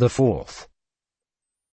The fourth,